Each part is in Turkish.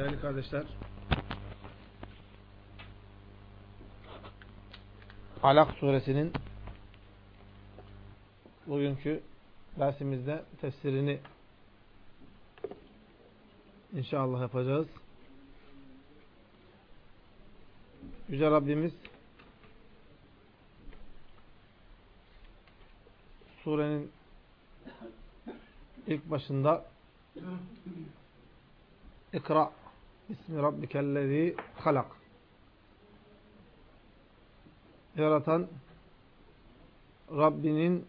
Değerli kardeşler, Alak suresinin bugünkü dersimizde tefsirini inşallah yapacağız. Yüce Rabbimiz surenin ilk başında İkra İsmi Rabbikellezi halak Yaratan Rabbinin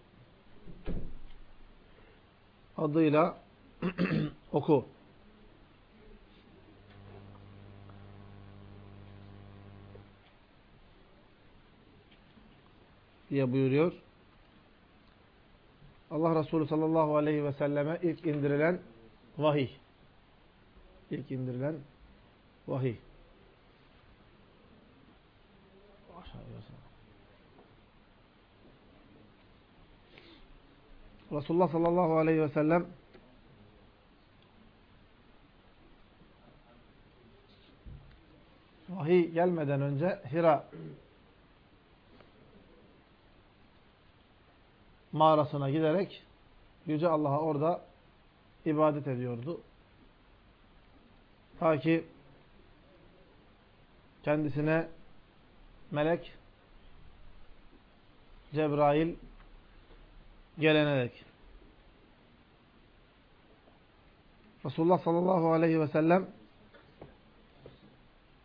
adıyla oku. diye buyuruyor. Allah Resulü sallallahu aleyhi ve selleme ilk indirilen vahiy. İlk indirilen vahiy. Resulullah sallallahu aleyhi ve sellem vahiy gelmeden önce Hira mağarasına giderek Yüce Allah'a orada ibadet ediyordu. Ta ki kendisine melek Cebrail gelene dek. Resulullah sallallahu aleyhi ve sellem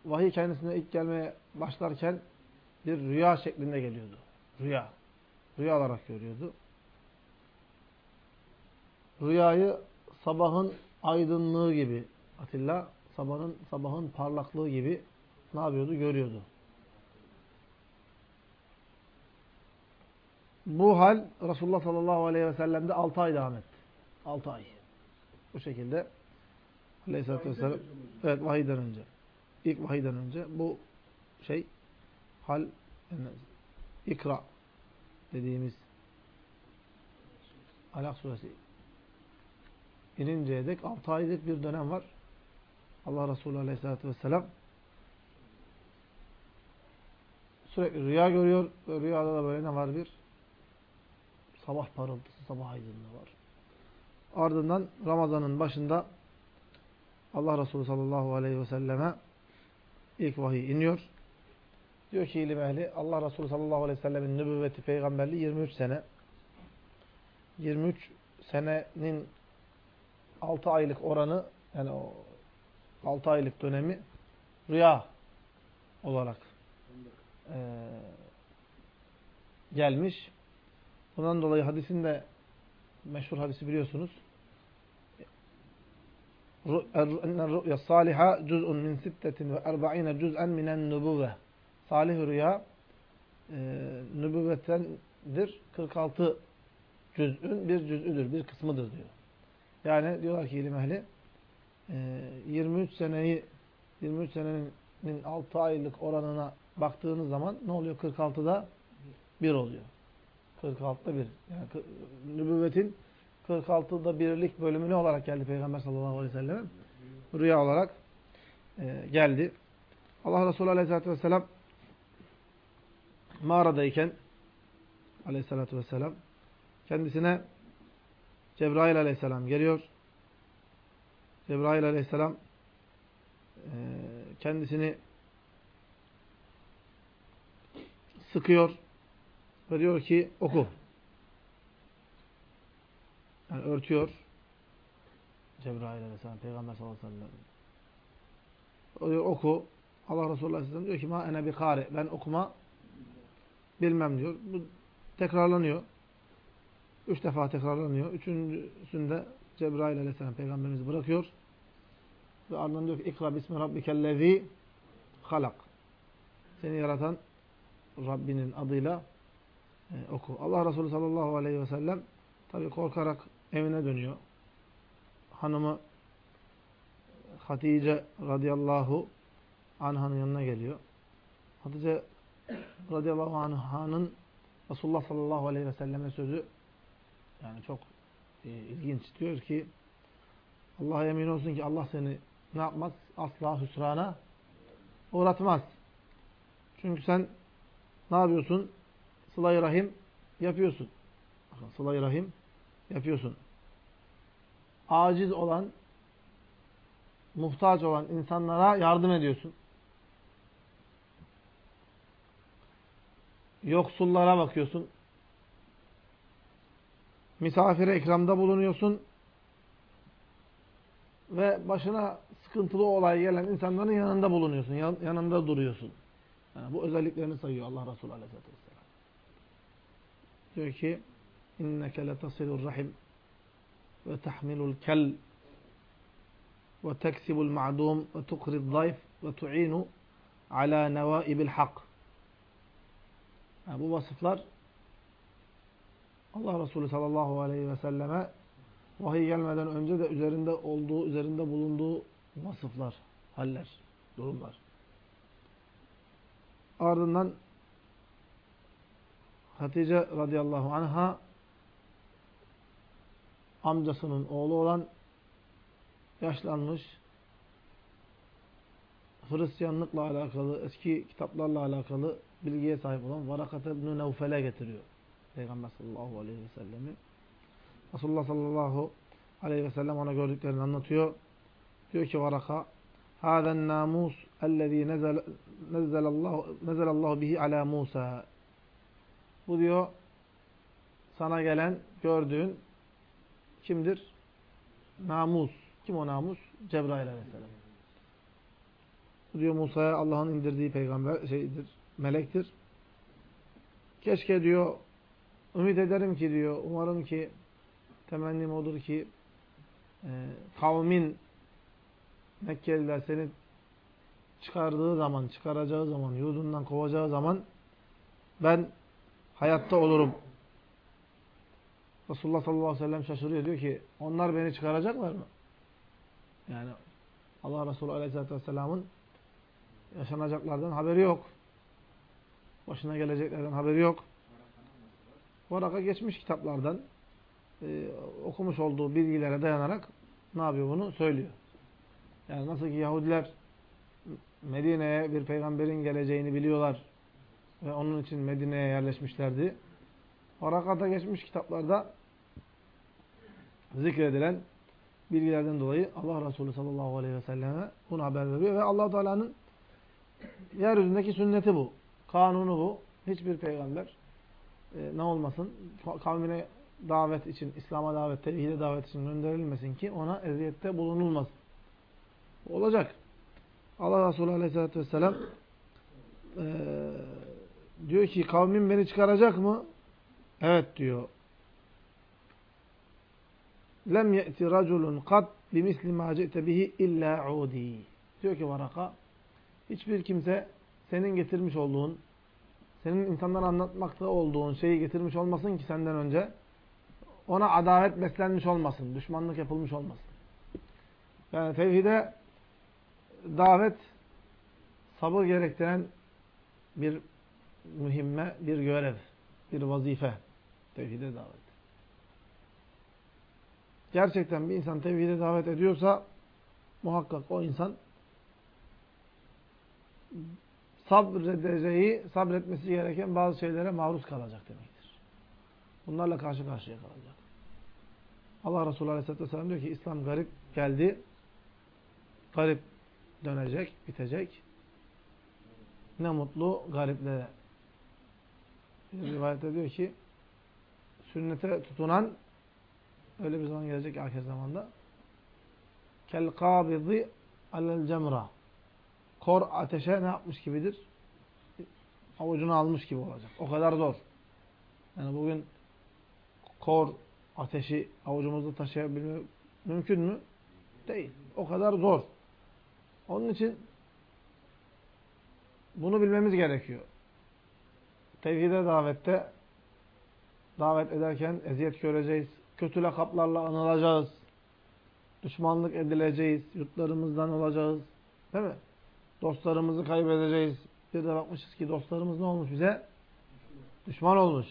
vahiy kendisine ilk gelmeye başlarken bir rüya şeklinde geliyordu. Rüya. Rüya olarak görüyordu. Rüyayı sabahın aydınlığı gibi Atilla sabahın sabahın parlaklığı gibi ne yapıyordu? Görüyordu. Bu hal Resulullah sallallahu aleyhi ve sellem'de 6 ay devam etti. 6 ay. Bu şekilde aleyhissalatü vesselam evet vahiyden önce ilk vahiyden önce bu şey hal yani ikra dediğimiz Alak suresi ininceye dek 6 aylık bir dönem var. Allah Resulü Aleyhisselatü Vesselam sürekli rüya görüyor rüyada da böyle ne var bir sabah parıltısı, sabah aydınlığı var. Ardından Ramazan'ın başında Allah Resulü sallallahu aleyhi ve selleme ilk vahiy iniyor. Diyor ki ilim ehli Allah Resulü sallallahu aleyhi ve sellemin nübüvveti peygamberliği 23 sene. 23 senenin 6 aylık oranı yani o 6 aylık dönemi rüya olarak e, gelmiş. Bundan dolayı hadisin de meşhur hadisi biliyorsunuz. Rü'ya saliha cüz'un min sittetin ve erba'ine cüz'en minen nübüvve. Salih rüya e, nübüvvetendir. 46 cüz'ün bir cüz'üdür, bir kısmıdır diyor. Yani diyorlar ki ilim ehli 23 seneyi 23 senenin 6 aylık oranına baktığınız zaman ne oluyor? 46'da 1 oluyor. 46'da 1. Yani nübüvvetin 46'da birlik bölümü ne olarak geldi Peygamber sallallahu aleyhi ve sellem? Rüya olarak e, geldi. Allah Resulü aleyhissalatü vesselam mağaradayken aleyhissalatü vesselam kendisine Cebrail aleyhisselam geliyor. Cebrail aleyhisselam kendisini sıkıyor ve diyor ki oku. Yani örtüyor. Cebrail aleyhisselam, Peygamber sallallahu aleyhi ve sellem. O diyor oku. Allah Resulü aleyhisselam diyor ki ma ene bi kari. Ben okuma bilmem diyor. Bu tekrarlanıyor. Üç defa tekrarlanıyor. Üçüncüsünde Cebrail aleyhisselam peygamberimizi bırakıyor. Ve ardından diyor ki ikra bismi rabbikellezi halak. Seni yaratan Rabbinin adıyla e, oku. Allah Resulü sallallahu aleyhi ve sellem tabi korkarak evine dönüyor. Hanımı Hatice radıyallahu anhanın yanına geliyor. Hatice radıyallahu anhanın Resulullah sallallahu aleyhi ve selleme sözü yani çok e, ilginç diyor ki Allah'a yemin olsun ki Allah seni ne yapmaz? Asla hüsrana uğratmaz. Çünkü sen ne yapıyorsun? Sıla-i Rahim yapıyorsun. Sıla-i Rahim yapıyorsun. Aciz olan, muhtaç olan insanlara yardım ediyorsun. Yoksullara bakıyorsun. Misafire ikramda bulunuyorsun. Ve başına sıkıntılı olay gelen insanların yanında bulunuyorsun. Yan, yanında duruyorsun. Yani bu özelliklerini sayıyor Allah Resulü Aleyhisselatü Vesselam. Diyor ki inneke letasilur rahim ve tahmilul kel ve teksibul ma'dum ve tukrid zayf ve tu'inu ala nevaibil hak. Bu vasıflar Allah Resulü sallallahu aleyhi ve selleme vahiy gelmeden önce de üzerinde olduğu, üzerinde bulunduğu vasıflar, haller, durumlar. Ardından Hatice radıyallahu anha amcasının oğlu olan yaşlanmış Hristiyanlıkla alakalı, eski kitaplarla alakalı bilgiye sahip olan Varakat ibn Nevfel'e getiriyor. Peygamber sallallahu aleyhi ve sellemi. Resulullah sallallahu aleyhi ve sellem ona gördüklerini anlatıyor. Diyor ki Varaka هذا الناموس الذي nezzelallahu nezzelallahu bihi ala Musa. Bu diyor sana gelen, gördüğün kimdir? Namus. Kim o namus? Cebrail aleyhisselam. Bu diyor Musa'ya Allah'ın indirdiği peygamber şeydir, melektir. Keşke diyor ümit ederim ki diyor, umarım ki temennim olur ki e, kavmin Mekkeliler seni çıkardığı zaman, çıkaracağı zaman, yurdundan kovacağı zaman ben hayatta olurum. Resulullah sallallahu aleyhi ve sellem şaşırıyor. Diyor ki onlar beni çıkaracaklar mı? Yani Allah Resulü aleyhissalatü vesselamın yaşanacaklardan haberi yok. Başına geleceklerden haberi yok. Varaka geçmiş kitaplardan e, okumuş olduğu bilgilere dayanarak ne yapıyor bunu? Söylüyor. Yani nasıl ki Yahudiler Medine'ye bir peygamberin geleceğini biliyorlar ve onun için Medine'ye yerleşmişlerdi. Harakata geçmiş kitaplarda zikredilen bilgilerden dolayı Allah Resulü sallallahu aleyhi ve selleme bunu haber veriyor ve allah Teala'nın yeryüzündeki sünneti bu. Kanunu bu. Hiçbir peygamber e, ne olmasın kavmine davet için, İslam'a davet, tevhide davet için gönderilmesin ki ona eziyette bulunulmasın. Olacak. Allah Resulü Aleyhisselatü Vesselam e, diyor ki kavmin beni çıkaracak mı? Evet diyor. Lem ye'ti raculun kat bimisli ma ci'te bihi illa udi. Diyor ki Varaka hiçbir kimse senin getirmiş olduğun senin insanlara anlatmakta olduğun şeyi getirmiş olmasın ki senden önce ona adalet beslenmiş olmasın. Düşmanlık yapılmış olmasın. Yani tevhide davet sabır gerektiren bir mühimme, bir görev, bir vazife. Tevhide davet. Gerçekten bir insan tevhide davet ediyorsa muhakkak o insan sabredeceği, sabretmesi gereken bazı şeylere maruz kalacak demektir. Bunlarla karşı karşıya kalacak. Allah Resulü Aleyhisselatü Vesselam diyor ki İslam garip geldi. Garip dönecek, bitecek. Ne mutlu gariplere. Bir rivayette diyor ki sünnete tutunan öyle bir zaman gelecek ahir zamanda kel kabidi alel cemra kor ateşe ne yapmış gibidir? Avucunu almış gibi olacak. O kadar zor. Yani bugün kor ateşi avucumuzda taşıyabilmek mümkün mü? Değil. O kadar zor. Onun için bunu bilmemiz gerekiyor. Tevhide davette davet ederken eziyet göreceğiz. Kötü lakaplarla anılacağız. Düşmanlık edileceğiz. Yurtlarımızdan olacağız. Değil mi? Dostlarımızı kaybedeceğiz. Bir de bakmışız ki dostlarımız ne olmuş bize? Düşman olmuş.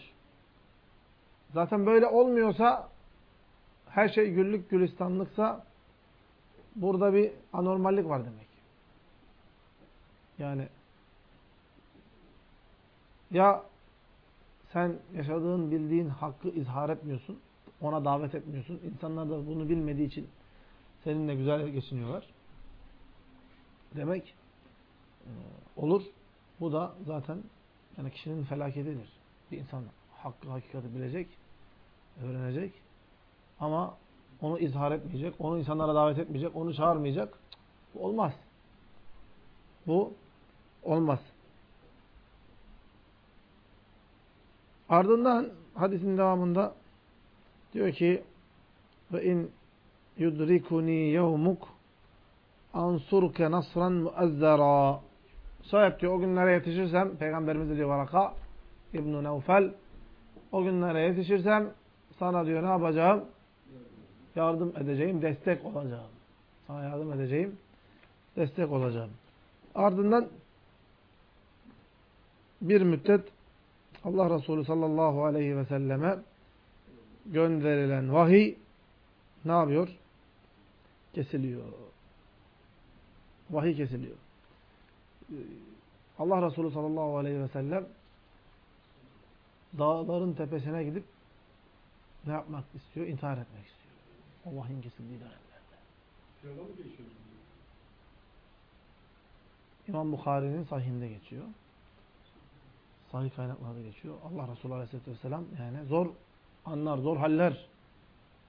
Zaten böyle olmuyorsa her şey güllük gülistanlıksa burada bir anormallik var demek. Yani ya sen yaşadığın, bildiğin hakkı izhar etmiyorsun, ona davet etmiyorsun. İnsanlar da bunu bilmediği için seninle güzel geçiniyorlar. Demek e, olur. Bu da zaten yani kişinin felaketidir. Bir insan hakkı, hakikati bilecek, öğrenecek ama onu izhar etmeyecek, onu insanlara davet etmeyecek, onu çağırmayacak. Bu olmaz. Bu olmaz. Ardından hadisin devamında diyor ki ve in yudrikuni yevmuk ansurke nasran muazzara Sahip diyor o günlere yetişirsem Peygamberimiz diyor Varaka İbn-i Nevfel o günlere yetişirsem sana diyor ne yapacağım? Yardım edeceğim, destek olacağım. Sana yardım edeceğim, destek olacağım. Ardından bir müddet Allah Resulü sallallahu aleyhi ve selleme gönderilen vahiy ne yapıyor? Kesiliyor. Vahiy kesiliyor. Allah Resulü sallallahu aleyhi ve sellem dağların tepesine gidip ne yapmak istiyor? İntihar etmek istiyor. O vahyin kesildiği dönemlerde. İmam Bukhari'nin sahihinde geçiyor. Sahih kaynaklarda geçiyor. Allah Resulü Aleyhisselatü Vesselam yani zor anlar, zor haller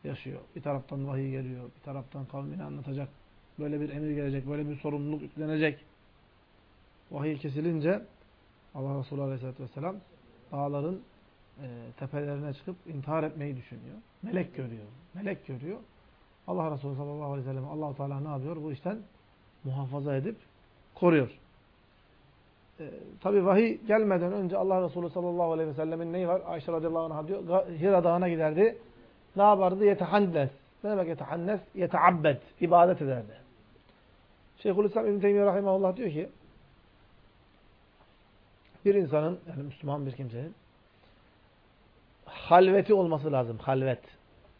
yaşıyor. Bir taraftan vahiy geliyor, bir taraftan kavmini anlatacak. Böyle bir emir gelecek, böyle bir sorumluluk yüklenecek. Vahiy kesilince Allah Resulü Aleyhisselatü Vesselam dağların e, tepelerine çıkıp intihar etmeyi düşünüyor. Melek görüyor. Melek görüyor. Allah Resulü sallallahu aleyhi ve sellem allah Teala ne yapıyor? Bu işten muhafaza edip koruyor. E, Tabi vahiy gelmeden önce Allah Resulü sallallahu aleyhi ve sellemin neyi var? Ayşe radıyallahu anh diyor. Hira dağına giderdi. Ne yapardı? Yetehannes. Ne demek yetehannes? Yeteabbed. İbadet ederdi. Şeyhülislam İbn Teymiye rahimahullah diyor ki bir insanın yani Müslüman bir kimsenin halveti olması lazım. Halvet.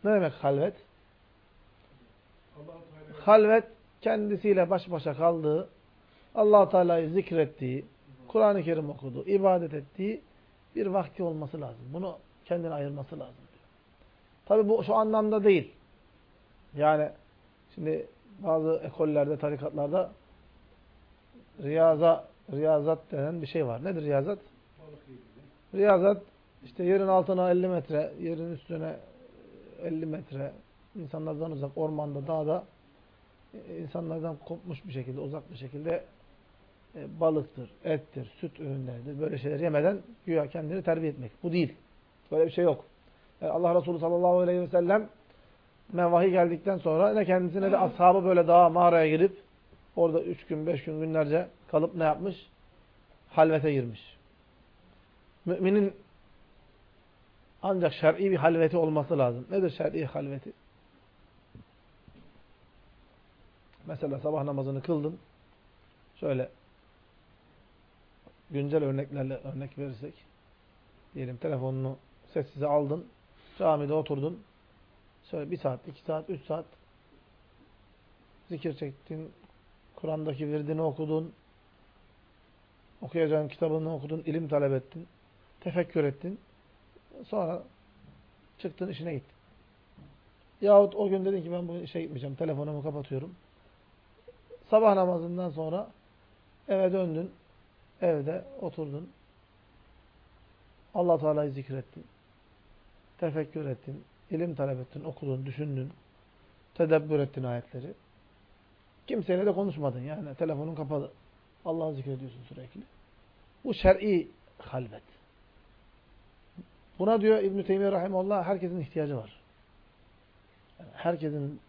Ne demek halvet? Halvet kendisiyle baş başa kaldığı, allah Teala'yı zikrettiği, Kur'an-ı Kerim okuduğu, ibadet ettiği bir vakti olması lazım. Bunu kendine ayırması lazım. Tabi bu şu anlamda değil. Yani şimdi bazı ekollerde, tarikatlarda riyaza, riyazat denen bir şey var. Nedir riyazat? Riyazat işte yerin altına 50 metre, yerin üstüne 50 metre, insanlardan uzak, ormanda, dağda insanlardan kopmuş bir şekilde, uzak bir şekilde e, balıktır, ettir, süt ürünleridir. Böyle şeyler yemeden güya kendini terbiye etmek. Bu değil. Böyle bir şey yok. Yani Allah Resulü sallallahu aleyhi ve sellem vahiy geldikten sonra ne kendisine de ashabı böyle dağa, mağaraya girip orada üç gün, beş gün, günlerce kalıp ne yapmış? Halvete girmiş. Müminin ancak şer'i bir halveti olması lazım. Nedir şer'i halveti? Mesela sabah namazını kıldın. Şöyle güncel örneklerle örnek verirsek diyelim telefonunu sessize aldın. Camide oturdun. Şöyle bir saat, iki saat, üç saat zikir çektin. Kur'an'daki virdini okudun. Okuyacağın kitabını okudun. ilim talep ettin. Tefekkür ettin. Sonra çıktın işine gittin. Yahut o gün dedin ki ben bugün işe gitmeyeceğim. Telefonumu kapatıyorum. Sabah namazından sonra eve döndün. Evde oturdun. Allah Teala'yı zikrettin. Tefekkür ettin. ilim talep ettin. Okudun, düşündün. Tedebbür ettin ayetleri. Kimseyle de konuşmadın. Yani telefonun kapalı. Allah'ı zikrediyorsun sürekli. Bu şer'i halvet. Buna diyor İbn-i Teymiye Rahimullah herkesin ihtiyacı var. Yani herkesin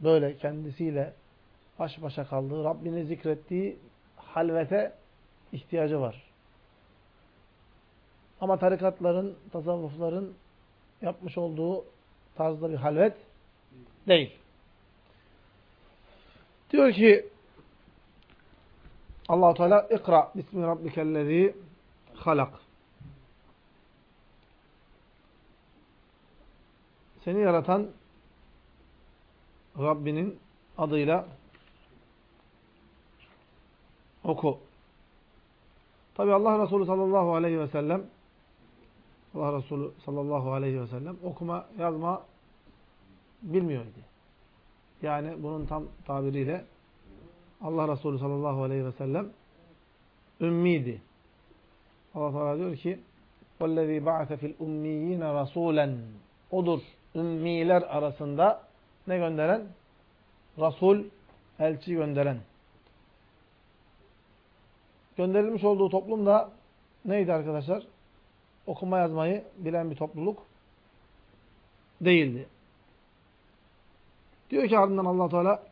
böyle kendisiyle baş başa kaldığı, Rabbini zikrettiği halvete ihtiyacı var. Ama tarikatların, tasavvufların yapmış olduğu tarzda bir halvet değil. Diyor ki Allah Teala ikra bismi rabbikellezî halak. Seni yaratan Rabbinin adıyla oku. Tabi Allah Resulü sallallahu aleyhi ve sellem Allah Resulü sallallahu aleyhi ve sellem okuma yazma bilmiyordu. Yani bunun tam tabiriyle Allah Resulü sallallahu aleyhi ve sellem ümmiydi. Allah Teala diyor ki وَالَّذ۪ي بَعَثَ فِي الْاُمِّيِّينَ رَسُولًا Odur ümmiler arasında ne gönderen? Rasul, elçi gönderen. Gönderilmiş olduğu toplum da neydi arkadaşlar? Okuma yazmayı bilen bir topluluk değildi. Diyor ki ardından Allah Teala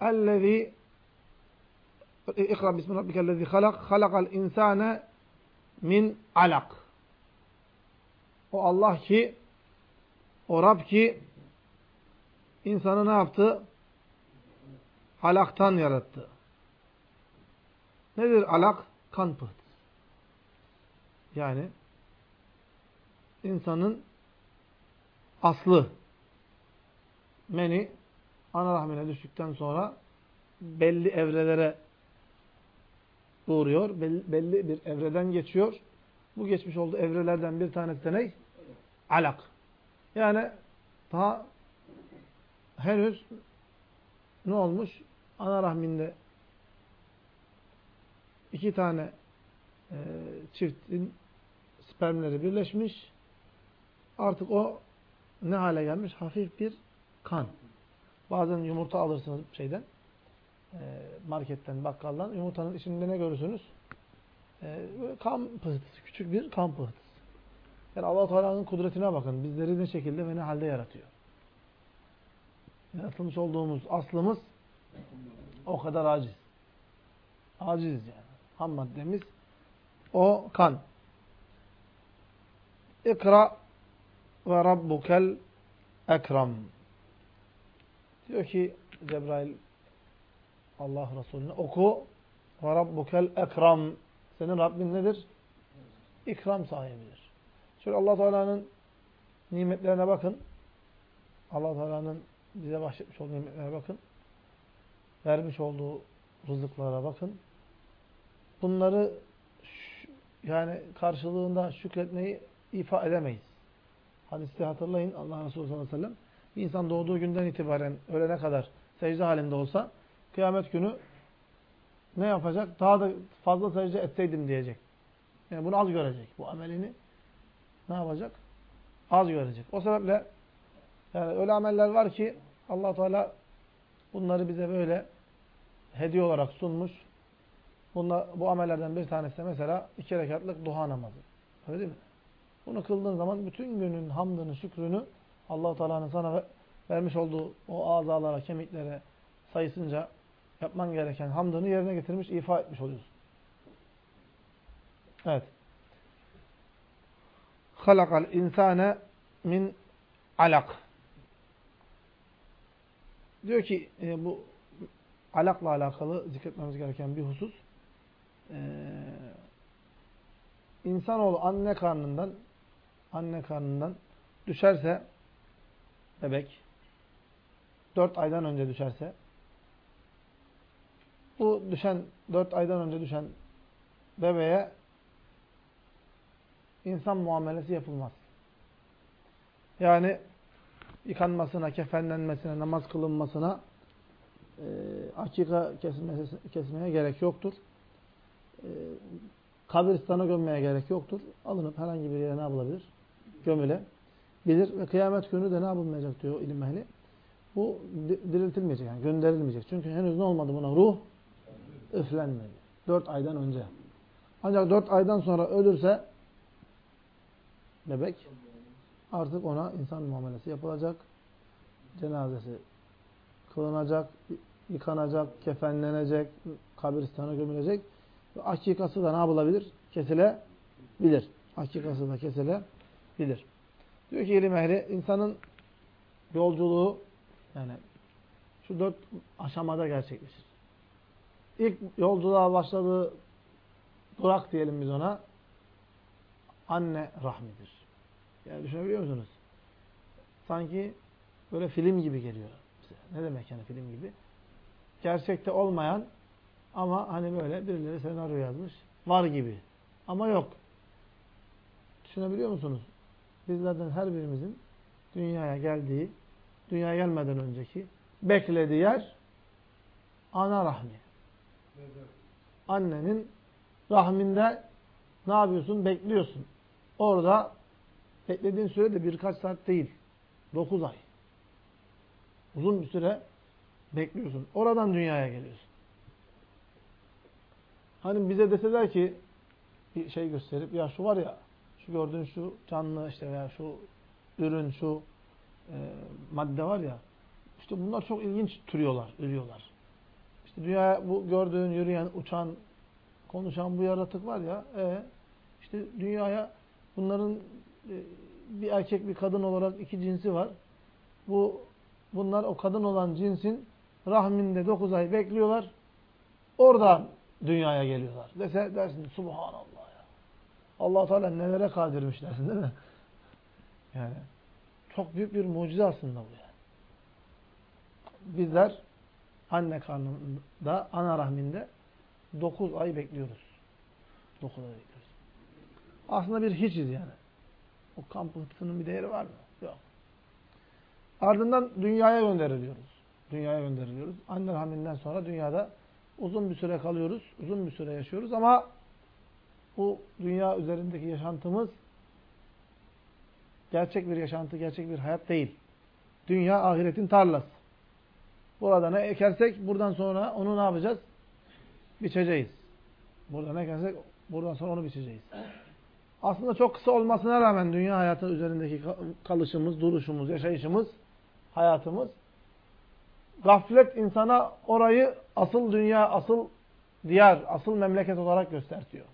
"Ellezî İkra bismi rabbikellezî halak halakal insane min alak." O Allah ki o Rab ki insanı ne yaptı? Halaktan yarattı. Nedir alak? Kan pıhtısı. Yani insanın aslı meni ana rahmine düştükten sonra belli evrelere doğuruyor. Belli bir evreden geçiyor. Bu geçmiş olduğu evrelerden bir tanesi de ne? Alak. Yani daha henüz ne olmuş? Ana rahminde iki tane e, çiftin spermleri birleşmiş. Artık o ne hale gelmiş? Hafif bir kan. Bazen yumurta alırsınız şeyden. E, marketten, bakkaldan. Yumurtanın içinde ne görürsünüz? E, kan pıhtısı. Küçük bir kan pıhtısı. Yani allah Teala'nın kudretine bakın. Bizleri ne şekilde ve ne halde yaratıyor. Yaratılmış olduğumuz aslımız o kadar aciz. Aciz yani. Ham maddemiz o kan. İkra ve rabbukel ekram. Diyor ki Cebrail Allah Resulüne oku ve rabbukel ekram. Senin Rabbin nedir? İkram sahibidir. Şöyle Allah Teala'nın nimetlerine bakın. Allah Teala'nın bize bahşetmiş olduğu nimetlere bakın. Vermiş olduğu rızıklara bakın. Bunları yani karşılığında şükretmeyi ifa edemeyiz. Hadiste hatırlayın Allah Resulü sallallahu aleyhi ve sellem bir insan doğduğu günden itibaren ölene kadar secde halinde olsa kıyamet günü ne yapacak? Daha da fazla secde etseydim diyecek. Yani bunu az görecek. Bu amelini ne yapacak? Az görecek. O sebeple yani öyle ameller var ki allah Teala bunları bize böyle hediye olarak sunmuş. Bunda, bu amellerden bir tanesi de mesela iki rekatlık duha namazı. Öyle değil mi? Bunu kıldığın zaman bütün günün hamdını, şükrünü allah Teala'nın sana vermiş olduğu o azalara, kemiklere sayısınca yapman gereken hamdını yerine getirmiş, ifa etmiş oluyorsun. Evet. Halakal insane min alak. Diyor ki e, bu alakla alakalı zikretmemiz gereken bir husus. Ee, insanoğlu anne karnından anne karnından düşerse bebek dört aydan önce düşerse bu düşen dört aydan önce düşen bebeğe insan muamelesi yapılmaz. Yani yıkanmasına, kefenlenmesine, namaz kılınmasına, e, akika kesmesi, kesmeye gerek yoktur. E, kabristana gömmeye gerek yoktur. Alınıp herhangi bir yere ne yapılabilir? Gömülebilir. Ve kıyamet günü de ne yapılmayacak diyor ilim ehli. Bu diriltilmeyecek yani gönderilmeyecek. Çünkü henüz ne olmadı buna? Ruh üflenmedi. Dört aydan önce. Ancak dört aydan sonra ölürse bebek artık ona insan muamelesi yapılacak. Cenazesi kılınacak, yıkanacak, kefenlenecek, kabristana gömülecek. Akikası da ne yapılabilir? Kesilebilir. Akikası da kesilebilir. Diyor ki ilim ehli, insanın yolculuğu yani şu dört aşamada gerçekleşir. İlk yolculuğa başladığı durak diyelim biz ona anne rahmidir. Yani düşünebiliyor musunuz? Sanki böyle film gibi geliyor. Ne demek yani film gibi? gerçekte olmayan ama hani böyle birileri senaryo yazmış. Var gibi. Ama yok. Düşünebiliyor musunuz? Bizlerden her birimizin dünyaya geldiği, dünyaya gelmeden önceki beklediği yer ana rahmi. Annenin rahminde ne yapıyorsun? Bekliyorsun. Orada beklediğin süre de birkaç saat değil. Dokuz ay. Uzun bir süre bekliyorsun. Oradan dünyaya geliyorsun. Hani bize deseler ki bir şey gösterip ya şu var ya şu gördüğün şu canlı işte veya şu ürün şu e, madde var ya işte bunlar çok ilginç türüyorlar, ürüyorlar. İşte dünya bu gördüğün, yürüyen, uçan, konuşan bu yaratık var ya e, işte dünyaya bunların e, bir erkek bir kadın olarak iki cinsi var. Bu bunlar o kadın olan cinsin rahminde dokuz ay bekliyorlar. Oradan dünyaya geliyorlar. Dese dersin subhanallah ya. allah Teala nelere kadirmiş dersin değil mi? Yani çok büyük bir mucize aslında bu yani. Bizler anne karnında, ana rahminde dokuz ay bekliyoruz. Dokuz ay bekliyoruz. Aslında bir hiçiz yani. O kan pıhtısının bir değeri var mı? Yok. Ardından dünyaya gönderiliyoruz. Dünyaya gönderiliyoruz. Anne rahminden sonra dünyada uzun bir süre kalıyoruz. Uzun bir süre yaşıyoruz ama bu dünya üzerindeki yaşantımız gerçek bir yaşantı, gerçek bir hayat değil. Dünya ahiretin tarlası. Burada ne ekersek buradan sonra onu ne yapacağız? Biçeceğiz. Burada ne ekersek buradan sonra onu biçeceğiz. Aslında çok kısa olmasına rağmen dünya hayatı üzerindeki kalışımız, duruşumuz, yaşayışımız, hayatımız gaflet insana orayı asıl dünya, asıl diyar, asıl memleket olarak göstertiyor.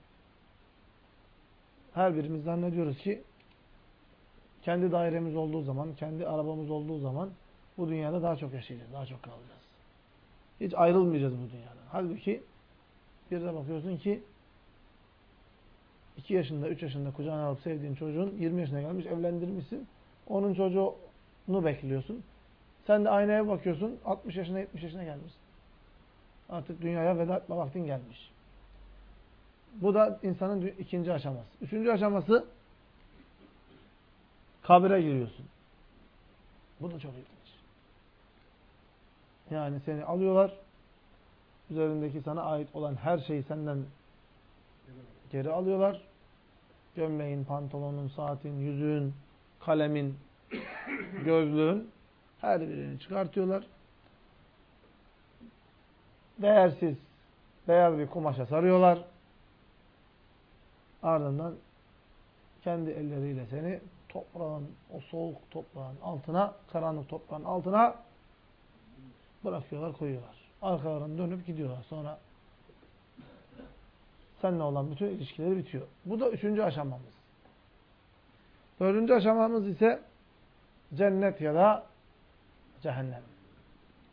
Her birimiz zannediyoruz ki kendi dairemiz olduğu zaman, kendi arabamız olduğu zaman bu dünyada daha çok yaşayacağız, daha çok kalacağız. Hiç ayrılmayacağız bu dünyadan. Halbuki bir de bakıyorsun ki 2 yaşında, 3 yaşında kucağına alıp sevdiğin çocuğun 20 yaşına gelmiş, evlendirmişsin. Onun çocuğunu bekliyorsun. Sen de aynaya bakıyorsun, 60 yaşına, 70 yaşına gelmişsin. Artık dünyaya veda etme vaktin gelmiş. Bu da insanın ikinci aşaması. Üçüncü aşaması kabire giriyorsun. Bu da çok ilginç. Yani seni alıyorlar, üzerindeki sana ait olan her şeyi senden geri alıyorlar. Gömleğin, pantolonun, saatin, yüzüğün, kalemin, gözlüğün her birini çıkartıyorlar. Değersiz beyaz bir kumaşa sarıyorlar. Ardından kendi elleriyle seni toprağın, o soğuk toprağın altına, karanlık toprağın altına bırakıyorlar, koyuyorlar. Arkalarını dönüp gidiyorlar. Sonra seninle olan bütün ilişkileri bitiyor. Bu da üçüncü aşamamız. Dördüncü aşamamız ise cennet ya da cehennem.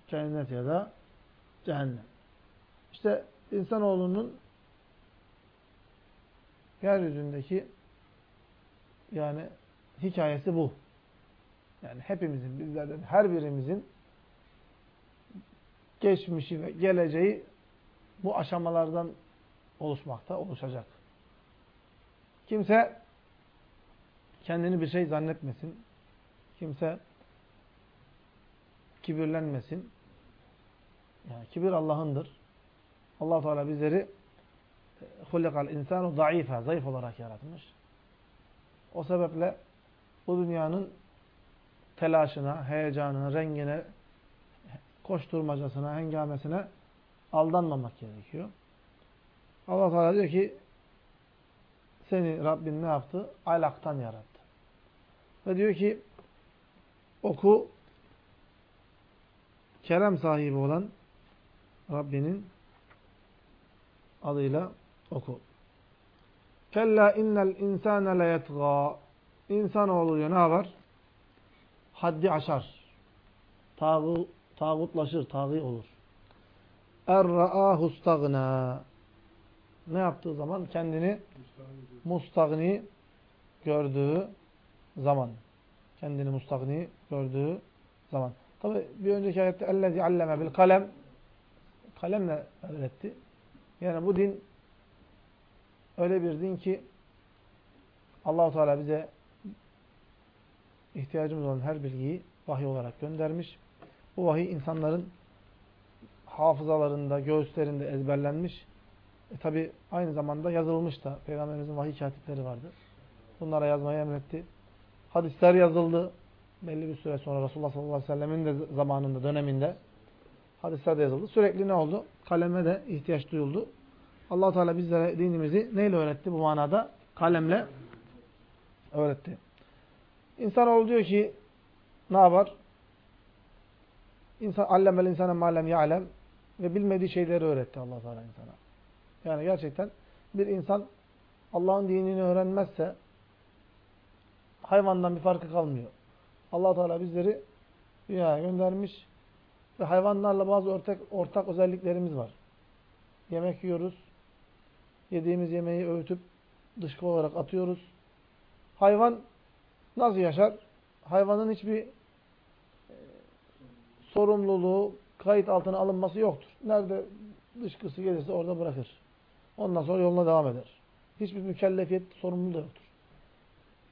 Cennet ya da cehennem. İşte insanoğlunun yeryüzündeki yani hikayesi bu. Yani hepimizin, bizlerden her birimizin geçmişi ve geleceği bu aşamalardan oluşmakta, oluşacak. Kimse kendini bir şey zannetmesin. Kimse kibirlenmesin. Yani kibir Allah'ındır. Allah Teala bizleri hulikal insanu zayıfa, zayıf olarak yaratmış. O sebeple bu dünyanın telaşına, heyecanına, rengine, koşturmacasına, hengamesine aldanmamak gerekiyor. Allah Teala diyor ki seni Rabbin ne yaptı? Alaktan yarattı. Ve diyor ki oku kerem sahibi olan Rabbinin adıyla oku. Kella innel insane leyetgâ İnsanoğlu diyor ne var? Haddi aşar. Tağu, tağutlaşır, taği olur. Er-ra'ahu stagna ne yaptığı zaman kendini mustagni gördüğü zaman. Kendini mustagni gördüğü zaman. Tabi bir önceki ayette ellezi alleme bil kalem kalemle öğretti. Yani bu din öyle bir din ki Allahu Teala bize ihtiyacımız olan her bilgiyi vahiy olarak göndermiş. Bu vahiy insanların hafızalarında, göğüslerinde ezberlenmiş. E tabi aynı zamanda yazılmış da. Peygamberimizin vahiy katipleri vardı. Bunlara yazmayı emretti. Hadisler yazıldı. Belli bir süre sonra Resulullah sallallahu aleyhi ve sellemin de zamanında, döneminde hadisler de yazıldı. Sürekli ne oldu? Kaleme de ihtiyaç duyuldu. allah Teala bizlere dinimizi neyle öğretti bu manada? Kalemle öğretti. İnsanoğlu diyor ki ne yapar? İnsan allemel insana malem ya'lem ve bilmediği şeyleri öğretti Allah Teala insana. Yani gerçekten bir insan Allah'ın dinini öğrenmezse hayvandan bir farkı kalmıyor. Allah Teala bizleri dünyaya göndermiş ve hayvanlarla bazı ortak ortak özelliklerimiz var. Yemek yiyoruz. Yediğimiz yemeği öğütüp dışkı olarak atıyoruz. Hayvan nasıl yaşar? Hayvanın hiçbir e, sorumluluğu, kayıt altına alınması yoktur. Nerede dışkısı gelirse orada bırakır. Ondan sonra yoluna devam eder. Hiçbir mükellefiyet, sorumluluğu yoktur.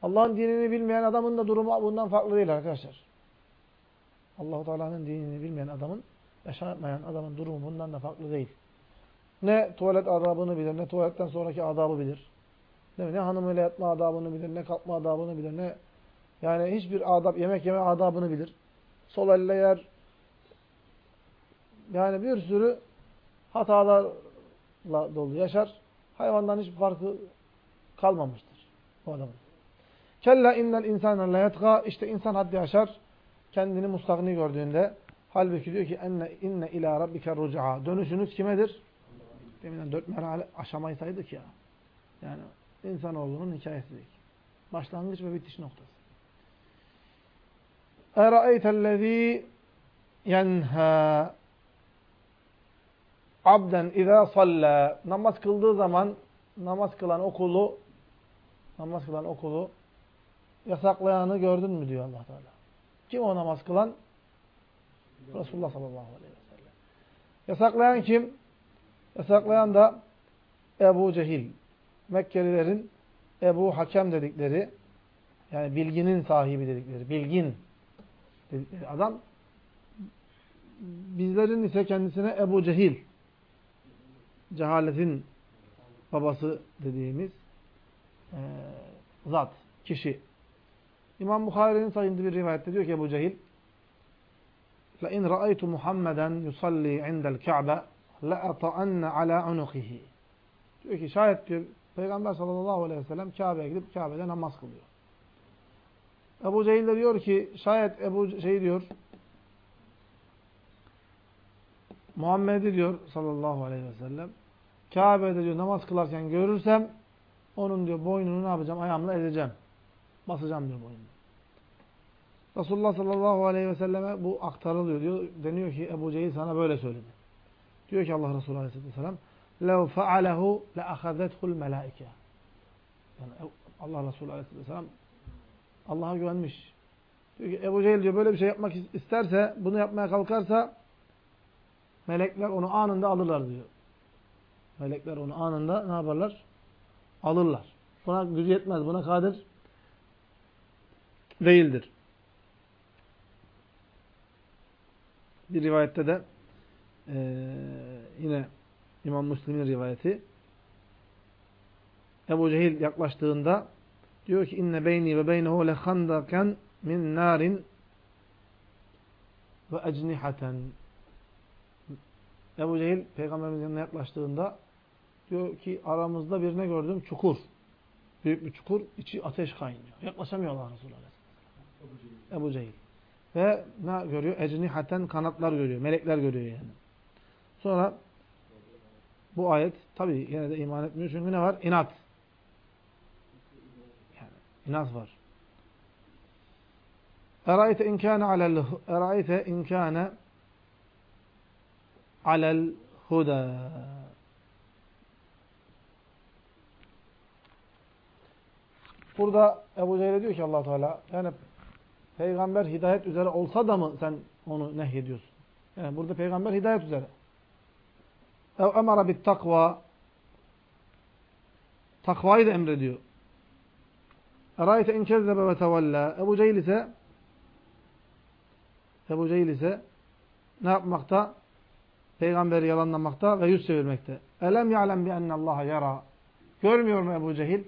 Allah'ın dinini bilmeyen adamın da durumu bundan farklı değil arkadaşlar. Allahu Teala'nın dinini bilmeyen adamın, yaşamayan adamın durumu bundan da farklı değil. Ne tuvalet adabını bilir, ne tuvaletten sonraki adabı bilir. Değil mi? Ne hanımıyla yatma adabını bilir, ne kalkma adabını bilir, ne yani hiçbir adab, yemek yeme adabını bilir. Sol elle yer. Yani bir sürü hatalarla dolu yaşar. Hayvandan hiçbir farkı kalmamıştır bu adamın. Kella innel insane la yetga. İşte insan haddi aşar. Kendini mustagni gördüğünde. Halbuki diyor ki enne inne ila rabbike ruca'a. Dönüşünüz kimedir? Deminden dört merhale aşamayı saydık ya. Yani insanoğlunun hikayesi dedik. Başlangıç ve bitiş noktası. Eraeytellezî yenhâ abden izâ sallâ. Namaz kıldığı zaman namaz kılan okulu namaz kılan okulu yasaklayanı gördün mü diyor allah Teala. Kim o namaz kılan? Resulullah sallallahu aleyhi ve sellem. Yasaklayan kim? Yasaklayan da Ebu Cehil. Mekkelilerin Ebu Hakem dedikleri yani bilginin sahibi dedikleri, bilgin dedikleri adam bizlerin ise kendisine Ebu Cehil cehaletin babası dediğimiz e, zat, kişi. İmam Bukhari'nin sayında bir rivayette diyor ki Ebu Cehil لَاِنْ رَأَيْتُ مُحَمَّدًا يُصَلِّي عِنْدَ الْكَعْبَ لَأَطَعَنَّ عَلَى عُنُقِهِ Diyor ki şayet diyor Peygamber sallallahu aleyhi ve sellem Kabe'ye gidip Kabe'de namaz kılıyor. Ebu Cehil de diyor ki şayet Ebu şey diyor Muhammed'i diyor sallallahu aleyhi ve sellem Kabe'de diyor namaz kılarken görürsem onun diyor boynunu ne yapacağım? Ayağımla ezeceğim. Basacağım diyor boynunu. Resulullah sallallahu aleyhi ve selleme bu aktarılıyor diyor. Deniyor ki Ebu Cehil sana böyle söyledi. Diyor ki Allah Resulü aleyhisselatü vesselam لَوْ فَعَلَهُ لَأَخَذَتْهُ الْمَلَائِكَ Yani Allah Resulü aleyhisselatü vesselam Allah'a güvenmiş. Diyor ki Ebu Cehil diyor böyle bir şey yapmak isterse, bunu yapmaya kalkarsa melekler onu anında alırlar diyor. Melekler onu anında ne yaparlar? Alırlar. Buna gücü yetmez. Buna kadir değildir. Bir rivayette de e, yine İmam Müslim'in rivayeti Ebu Cehil yaklaştığında diyor ki inne beyni ve beynehu lehandaken min narin ve ecnihaten Ebu Cehil peygamberimizin yanına yaklaştığında diyor ki aramızda birine gördüm çukur. Büyük bir çukur. içi ateş kaynıyor. Yaklaşamıyor Allah Resulü Aleyhisselam. Ebu Cehil. Ve ne görüyor? Ecnihaten kanatlar görüyor. Melekler görüyor yani. Sonra bu ayet tabi yine de iman etmiyor. Çünkü ne var? İnat. Yani inat var. Eraite in kana alel eraite in kana alel huda. Burada Ebu Cehil'e diyor ki allah Teala yani peygamber hidayet üzere olsa da mı sen onu nehyediyorsun? Yani burada peygamber hidayet üzere. ev emara bit takva takvayı da emrediyor. Erayte in kezzebe ve tevella. Ebu Cehil ise Ebu Cehil ise ne yapmakta? Peygamberi yalanlamakta ve yüz çevirmekte. Elem ya'lem bi ennallaha yara. Görmüyor mu Ebu Cehil?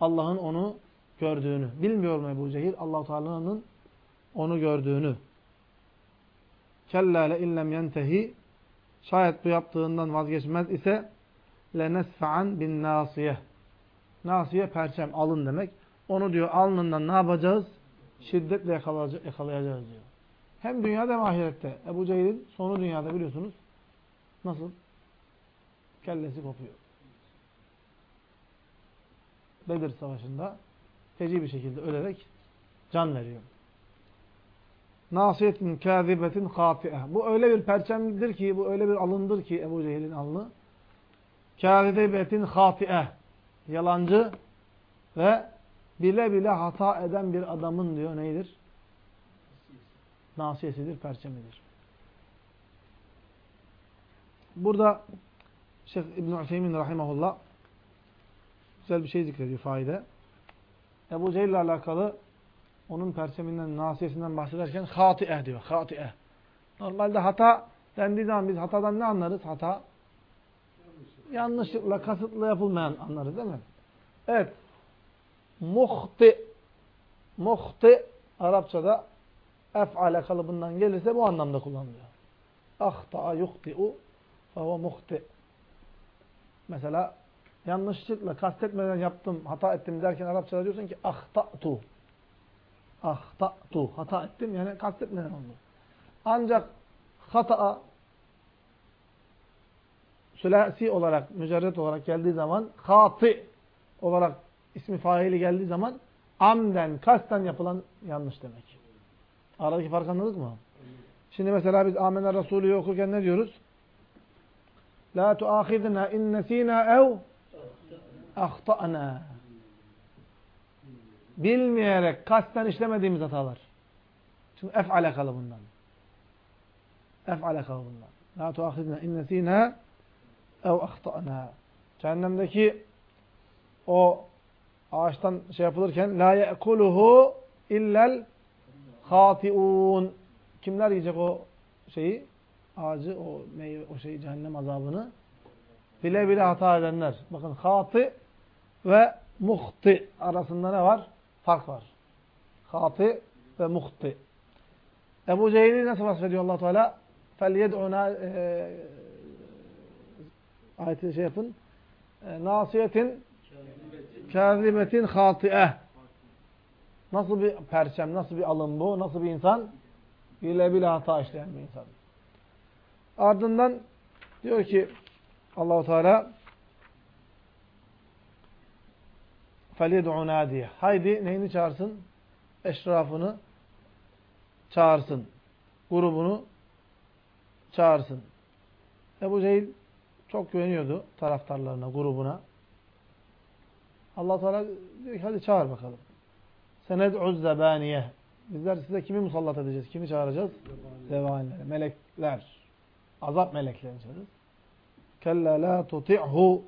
Allah'ın onu gördüğünü. Bilmiyor mu Ebu Cehil? allah Teala'nın onu gördüğünü. Kella le illem yentehi şayet bu yaptığından vazgeçmez ise lenesfa'an bin nasiye. Nasiye perçem, alın demek. Onu diyor alnından ne yapacağız? Şiddetle yakalayacağız diyor. Hem dünyada hem ahirette. Ebu Cehil'in sonu dünyada biliyorsunuz. Nasıl? Kellesi kopuyor. Bedir Savaşı'nda feci bir şekilde ölerek can veriyor. Nasiyetin kâzibetin hâfi'e. Bu öyle bir perçemdir ki, bu öyle bir alındır ki Ebu Cehil'in alnı. Kâzibetin hâfi'e. Yalancı ve bile bile hata eden bir adamın diyor neydir? Nasiyesidir, perçemidir. Burada Şeyh İbn-i Hüseyin Rahimahullah güzel bir şey zikrediyor faide. Ebu Cehil ile alakalı onun perçeminden, nasiyesinden bahsederken hati'e diyor. Hati'e. Normalde hata dendiği zaman biz hatadan ne anlarız? Hata yanlışlıkla, kasıtlı yapılmayan anlarız değil mi? Evet. Muhti muhti Arapçada ef'ale kalıbından gelirse bu anlamda kullanılıyor. Ahta'a yuhti'u fehuve muhti. Mesela yanlışlıkla kastetmeden yaptım, hata ettim derken Arapçada diyorsun ki ahta'tu. Ahta'tu. Hata ettim yani kastetmeden oldu. Ancak hata'a sülasi olarak, mücerret olarak geldiği zaman hati olarak ismi faili geldiği zaman amden, kasten yapılan yanlış demek. Aradaki fark anladık mı? Şimdi mesela biz Amener Resulü'yü okurken ne diyoruz? La tuahidna in nesina ev ahtana. Bilmeyerek, kasten işlemediğimiz hatalar. Çünkü ef'ale kalıbından. Ef'ale kalıbından. La tuahidna in nesina ev ahtana. Cehennemdeki o ağaçtan şey yapılırken la ye'kuluhu illel hatiun. Kimler yiyecek o şeyi? Ağacı, o meyve, o şeyi, cehennem azabını? Bile bile hata edenler. Bakın hati ve muhti arasında ne var? Fark var. Hati ve muhti. Ebu Cehil'i nasıl vasfediyor allah Teala? فَلْيَدْعُنَا e, ayeti şey yapın. E, nasiyetin kâzibetin hati'e. Nasıl bir perçem, nasıl bir alın bu? Nasıl bir insan? Bile bile hata işleyen bir insan. Ardından diyor ki Allahu Teala فَلْيَدْعُ نَادِيَ Haydi neyini çağırsın? Eşrafını çağırsın. Grubunu çağırsın. Ebu Cehil çok güveniyordu taraftarlarına, grubuna. Allah Teala diyor ki hadi çağır bakalım. Sened'uz zebaniye. Bizler size kimi musallat edeceğiz? Kimi çağıracağız? Zebanileri. Melekler. Azap meleklerini çağıracağız. Kella la tuti'hu.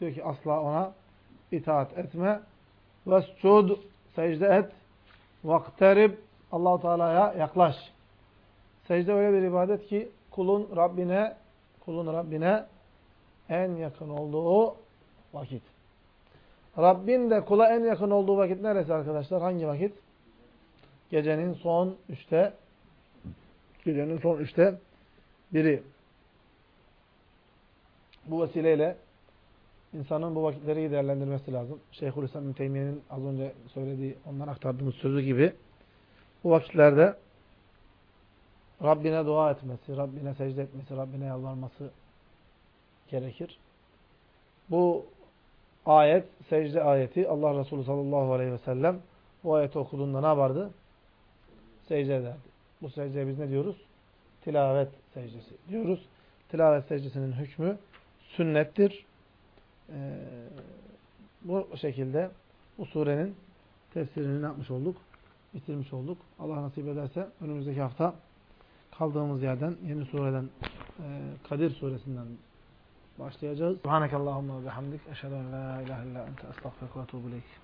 Diyor ki asla ona itaat etme. Vescud. Secde et. Vakterib. allah Teala'ya yaklaş. Secde öyle bir ibadet ki kulun Rabbine kulun Rabbine en yakın olduğu vakit. Rabbin de kula en yakın olduğu vakit neresi arkadaşlar? Hangi vakit? Gecenin son üçte gecenin son üçte biri. Bu vesileyle insanın bu vakitleri iyi değerlendirmesi lazım. Şeyhülislam İbn Teymiye'nin az önce söylediği, ondan aktardığımız sözü gibi bu vakitlerde Rabbine dua etmesi, Rabbine secde etmesi, Rabbine yalvarması gerekir. Bu ayet, secde ayeti Allah Resulü sallallahu aleyhi ve sellem bu ayeti okuduğunda ne yapardı? Secde ederdi. Bu secdeye biz ne diyoruz? Tilavet secdesi diyoruz. Tilavet secdesinin hükmü sünnettir. Ee, bu şekilde bu surenin tefsirini yapmış olduk? Bitirmiş olduk. Allah nasip ederse önümüzdeki hafta kaldığımız yerden yeni sureden e, Kadir suresinden başlayacağız. Subhanakallahumma ve bihamdik. Eşhedü en la ilahe illa ente estağfirullah ve.